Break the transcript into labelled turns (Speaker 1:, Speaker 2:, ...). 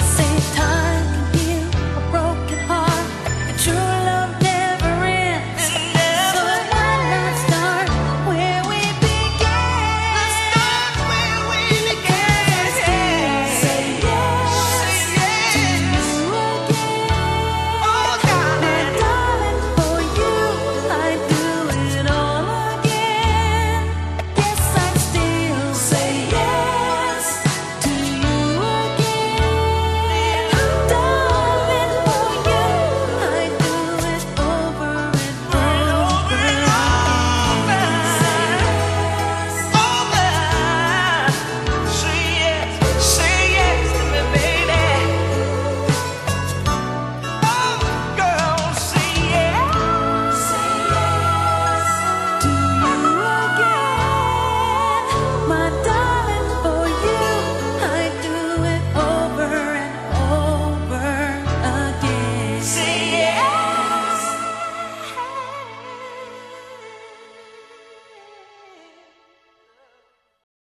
Speaker 1: It's time.